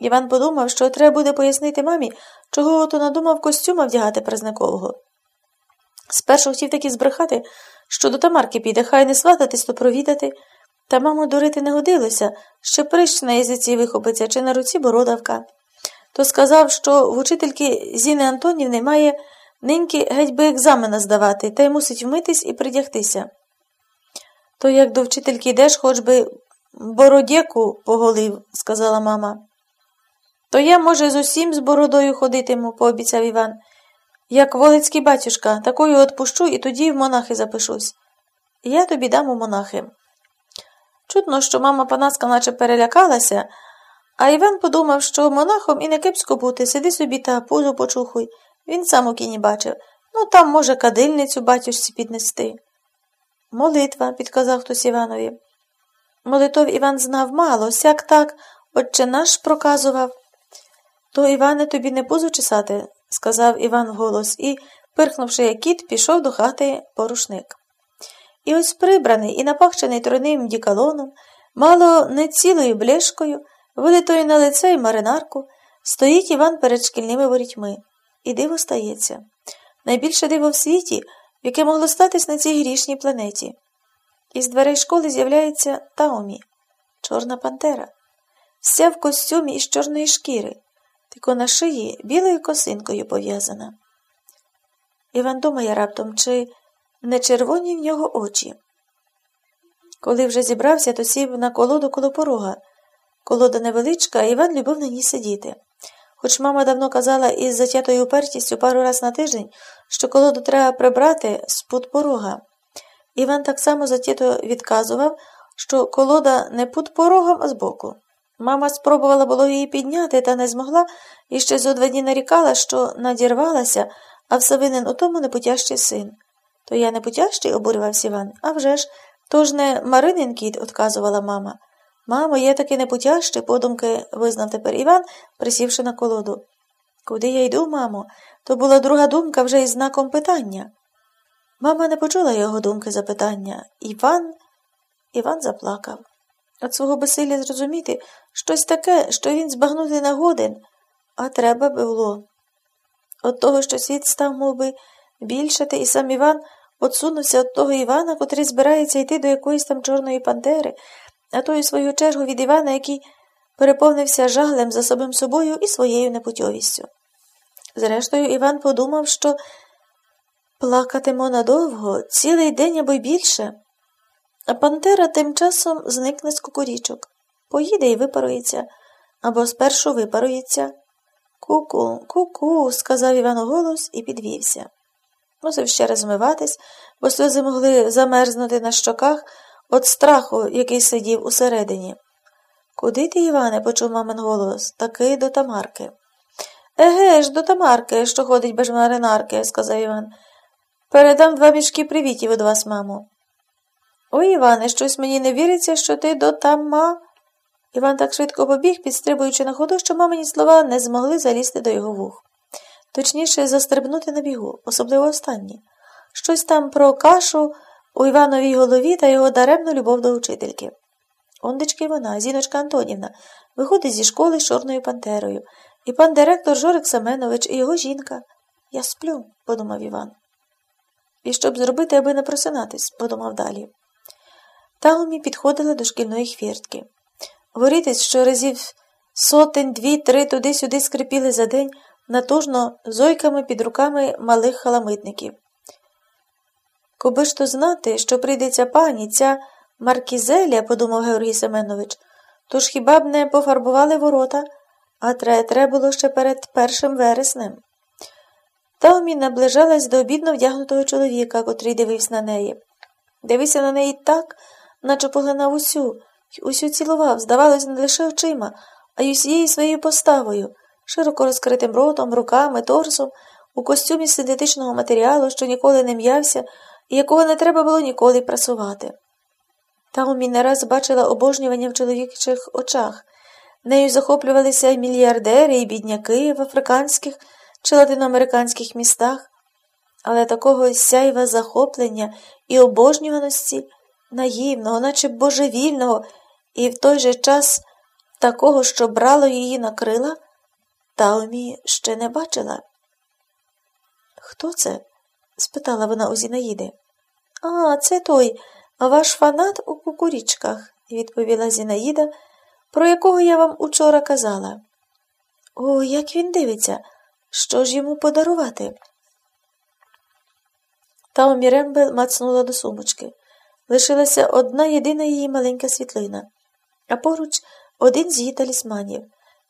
Іван подумав, що треба буде пояснити мамі, чого ото надумав костюма вдягати празникового. Спершу хотів таки збрехати, що до Тамарки піде, хай не свататись, то провідати. Та маму дурити не годилося, ще прищ на язиці вихопиться чи на руці бородавка. То сказав, що в учительки Зіни Антонівни має ниньки геть би екзамена здавати, та й мусить вмитись і придягтися. То як до вчительки йдеш, хоч би бородєку поголив, сказала мама. То я, може, з усім з бородою ходитиму, пообіцяв Іван. Як волицький батюшка, такою отпущу і тоді в монахи запишусь. Я тобі дам у монахи. Чутно, що мама Панаска наче перелякалася, а Іван подумав, що монахом і не кепсько бути, сиди собі та пузу почухуй. Він сам у кіні бачив. Ну, там, може, кадильницю батюшці піднести. Молитва, підказав хтось Іванові. Молитов Іван знав мало, сяк так, отче наш проказував. То, Іване, тобі не пузу чесати, сказав Іван вголос і, пирхнувши як кіт, пішов до хати порушник. І ось прибраний і напахчений тройним дікалоном, мало не цілою блешкою, вилитою на лице й маринарку, стоїть Іван перед шкільними ворітьми. І диво стається. Найбільше диво в світі, яке могло статись на цій грішній планеті. Із дверей школи з'являється Таомі, чорна пантера, вся в костюмі із чорної шкіри, тільки на шиї білою косинкою пов'язана. Іван думає раптом, чи не червоні в нього очі. Коли вже зібрався, то сів на колоду коло порога. Колода невеличка, а Іван любив на ній сидіти. Хоч мама давно казала із затятою упертістю пару раз на тиждень, що колоду треба прибрати з пут порога. Іван так само затято відказував, що колода не під порогом, а збоку. Мама спробувала було її підняти, та не змогла, і ще зо два дні нарікала, що надірвалася, а все винен у тому непутящий син. То я не путящий, обурювався Іван. «А вже ж, то ж не Маринин кіт, отказувала мама. Мамо, є таки непутящий, подумки визнав тепер Іван, присівши на колоду. Куди я йду, мамо? То була друга думка вже із знаком питання. Мама не почула його думки запитання. Іван Іван заплакав. От свого безсилля зрозуміти щось таке, що він збагнути не годен, а треба було. От того, що світ став мов би, більшати, і сам Іван отсунувся від того Івана, котрий збирається йти до якоїсь там чорної пантери, а той, у свою чергу, від Івана, який переповнився жаглем за самим собою і своєю непутьовістю. Зрештою, Іван подумав, що плакатимо надовго, цілий день або й більше, пантера тим часом зникне з кукурічок, поїде і випарується, або спершу випарується. Ку-ку, ку-ку, сказав Іван голос і підвівся. Мусив ще раз змиватись, бо сльози могли замерзнути на щоках від страху, який сидів усередині. Куди ти, Іване, почув мамин голос, таки до Тамарки. Еге ж, до Тамарки, що ходить без маринарки, сказав Іван. Передам два мішки привітів від вас, мамо. Ой, Іване, щось мені не віриться, що ти до тама. Іван так швидко побіг, підстрибуючи на ходу, що мамині слова не змогли залізти до його вух. Точніше, застрибнути на бігу, особливо останні. Щось там про кашу у Івановій голові та його даремну любов до учительки. Ондечки вона, Зіночка Антонівна, виходить зі школи з чорною пантерою, і пан директор Жорик Семенович і його жінка. Я сплю, подумав Іван. І щоб зробити, аби не просинатись, подумав далі. Таумі підходила до шкільної хвіртки. Ворітець, що разів сотень, дві, три туди-сюди скрипіли за день, натужно зойками під руками малих халамитників. Коби ж то знати, що прийдеться пані, ця маркізелія, подумав Георгій Семенович, то ж хіба б не пофарбували ворота, а треба було ще перед першим вереснем. Таумі наближалась до обідно вдягнутого чоловіка, котрий дивився на неї. Дивився на неї так, наче поглинав усю, усю цілував, здавалось, не лише очима, а й усією своєю поставою, широко розкритим ротом, руками, торсом, у костюмі синтетичного матеріалу, що ніколи не м'явся і якого не треба було ніколи прасувати. Таумі не раз бачила обожнювання в чоловічих очах. Нею захоплювалися і мільярдери і бідняки в африканських чи латиноамериканських містах, але такого сяйва захоплення і обожнюваності, наївного, наче божевільного, і в той же час Такого, що брало її на крила, Таумі ще не бачила. Хто це? спитала вона у Зінаїди. А, це той, ваш фанат у кукурічках, відповіла Зінаїда, про якого я вам учора казала. О, як він дивиться, що ж йому подарувати? Таумі Рембел мацнула до сумочки. Лишилася одна єдина її маленька світлина, а поруч один з її талісманів,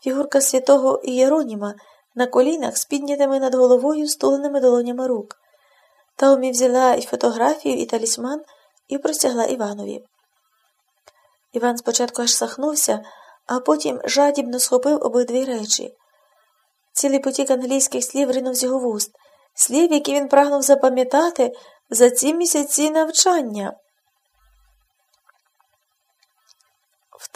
фігурка святого Ієроніма на колінах з піднятими над головою стуленими долонями рук. Таумі взяла і фотографію, і талісман і простягла Іванові. Іван спочатку аж сахнувся, а потім жадібно схопив обидві речі. Цілий потік англійських слів ринув з його вуст, слів, які він прагнув запам'ятати за ці місяці навчання.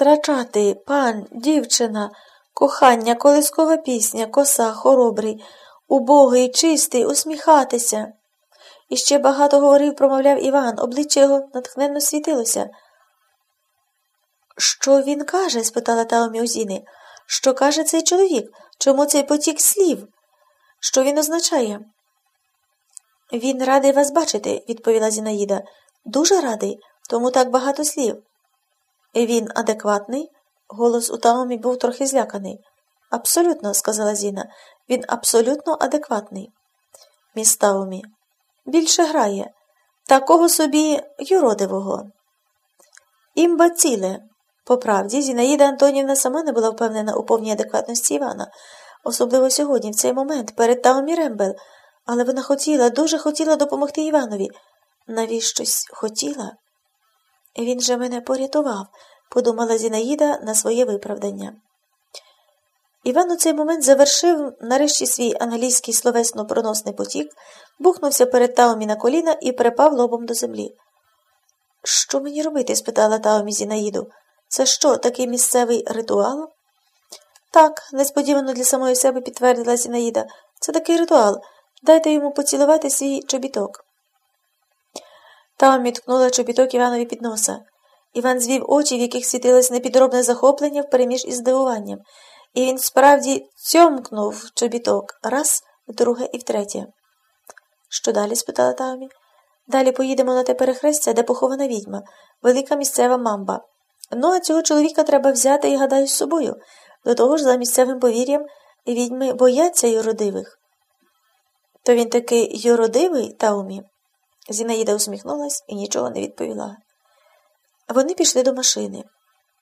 Втрачати пан, дівчина, кохання, колискова пісня, коса, хоробрий, убогий, чистий, усміхатися. І ще багато говорив, промовляв Іван, обличчя його натхненно світилося. Що він каже? спитала Таомі Узіни. Що каже цей чоловік? Чому цей потік слів? Що він означає? Він радий вас бачити, відповіла Зінаїда. Дуже радий, тому так багато слів. Він адекватний? Голос у Таомі був трохи зляканий. Абсолютно, сказала Зіна, він абсолютно адекватний. Міс Таомі. Більше грає. Такого собі юродивого. Імбаціле. По правді, Зінаїда Антонівна сама не була впевнена у повній адекватності Івана, особливо сьогодні, в цей момент, перед Таумі Рембел, але вона хотіла, дуже хотіла допомогти Іванові. Навіщось хотіла? Він же мене порятував, подумала Зінаїда на своє виправдання. Іван у цей момент завершив нарешті свій англійський словесно проносний потік, бухнувся перед Таумі на коліна і припав лобом до землі. Що мені робити? спитала Таумі Зінаїду. Це що, такий місцевий ритуал? Так, несподівано для самої себе підтвердила Зінаїда. Це такий ритуал. Дайте йому поцілувати свій чобіток. Там міткнула чобіток Іванові під носа. Іван звів очі, в яких світилось непідробне захоплення впереміж із здивуванням, і він справді цьомкнув чобіток раз, вдруге і втретє. Що далі? спитала Таумі. Далі поїдемо на те перехрестя, де похована відьма, велика місцева мамба. Ну, а цього чоловіка треба взяти і гадаю з собою. До того ж, за місцевим повір'ям, відьми бояться юродивих. То він таки юродивий, Таумі? Зінаїда усміхнулась і нічого не відповіла. Вони пішли до машини.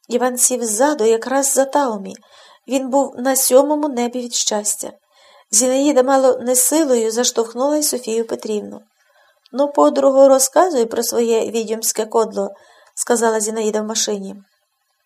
Іван сів ззаду, якраз за Таумі. Він був на сьомому небі від щастя. Зінаїда мало не силою заштовхнула й Софію Петрівну. Ну, подругу, розказуй про своє відьомське кодло, сказала Зінаїда в машині.